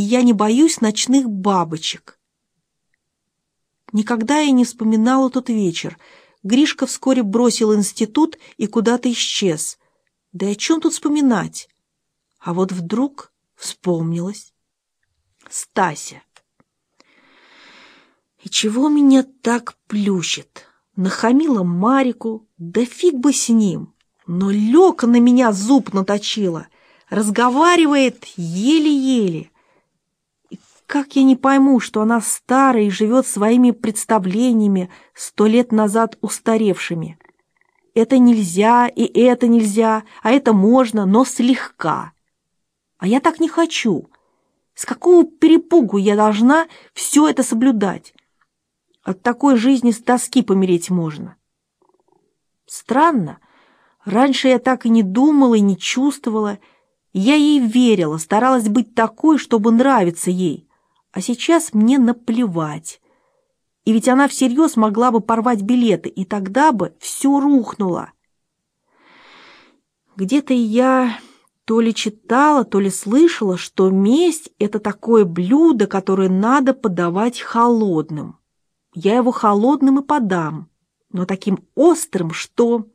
и я не боюсь ночных бабочек. Никогда я не вспоминала тот вечер. Гришка вскоре бросил институт и куда-то исчез. Да и о чем тут вспоминать? А вот вдруг вспомнилось. Стася. И чего меня так плющит? Нахамила Марику, да фиг бы с ним. Но Лёка на меня зуб наточила. Разговаривает еле-еле. Как я не пойму, что она старая и живет своими представлениями, сто лет назад устаревшими. Это нельзя, и это нельзя, а это можно, но слегка. А я так не хочу. С какого перепугу я должна все это соблюдать? От такой жизни с тоски помереть можно. Странно. Раньше я так и не думала и не чувствовала. Я ей верила, старалась быть такой, чтобы нравиться ей. А сейчас мне наплевать. И ведь она всерьез могла бы порвать билеты, и тогда бы все рухнуло. Где-то я то ли читала, то ли слышала, что месть — это такое блюдо, которое надо подавать холодным я его холодным и подам, но таким острым, что...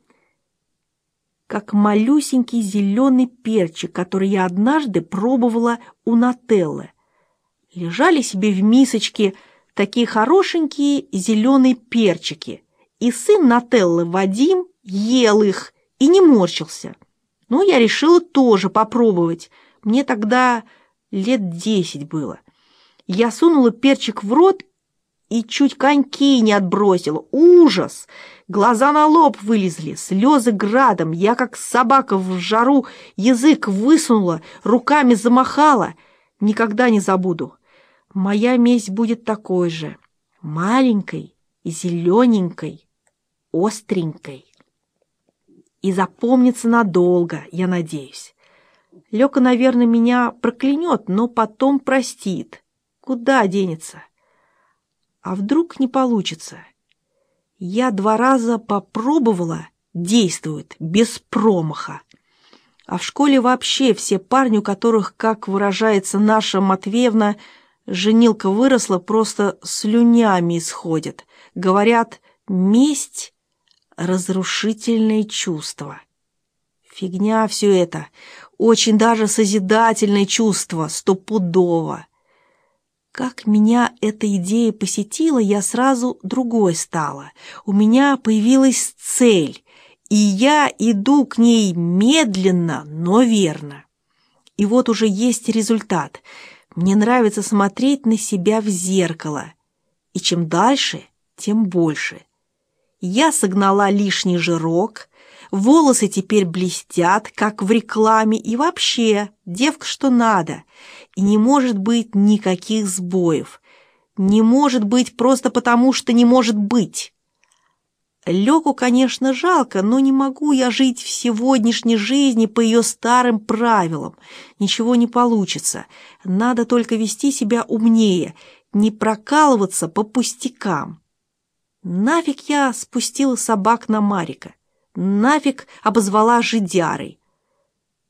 Как малюсенький зеленый перчик, который я однажды пробовала у Нателлы. Лежали себе в мисочке такие хорошенькие зеленые перчики, и сын Нателлы, Вадим, ел их и не морщился. Но я решила тоже попробовать. Мне тогда лет десять было. Я сунула перчик в рот и чуть коньки не отбросил. Ужас! Глаза на лоб вылезли, слезы градом. Я, как собака в жару, язык высунула, руками замахала. Никогда не забуду. Моя месть будет такой же. Маленькой зелененькой, остренькой. И запомнится надолго, я надеюсь. Лёка, наверное, меня проклянет, но потом простит. Куда денется? А вдруг не получится? Я два раза попробовала, действует, без промаха. А в школе вообще все парни, у которых, как выражается наша Матвеевна, женилка выросла, просто слюнями исходят. Говорят, месть — разрушительное чувство. Фигня все это. Очень даже созидательное чувство, стопудово. Как меня эта идея посетила, я сразу другой стала. У меня появилась цель, и я иду к ней медленно, но верно. И вот уже есть результат. Мне нравится смотреть на себя в зеркало. И чем дальше, тем больше. Я согнала лишний жирок, волосы теперь блестят, как в рекламе, и вообще, девка что надо и не может быть никаких сбоев. Не может быть просто потому, что не может быть. Леку, конечно, жалко, но не могу я жить в сегодняшней жизни по ее старым правилам. Ничего не получится. Надо только вести себя умнее, не прокалываться по пустякам. Нафиг я спустила собак на Марика. Нафиг обозвала жидярой.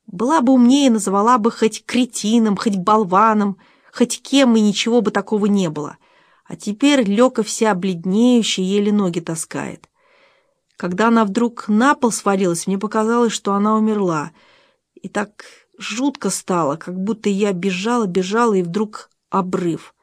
Была бы умнее, назвала бы хоть кретином, хоть болваном, хоть кем, и ничего бы такого не было. А теперь Лёка вся бледнеющая, еле ноги таскает. Когда она вдруг на пол свалилась, мне показалось, что она умерла. И так жутко стало, как будто я бежала, бежала, и вдруг обрыв.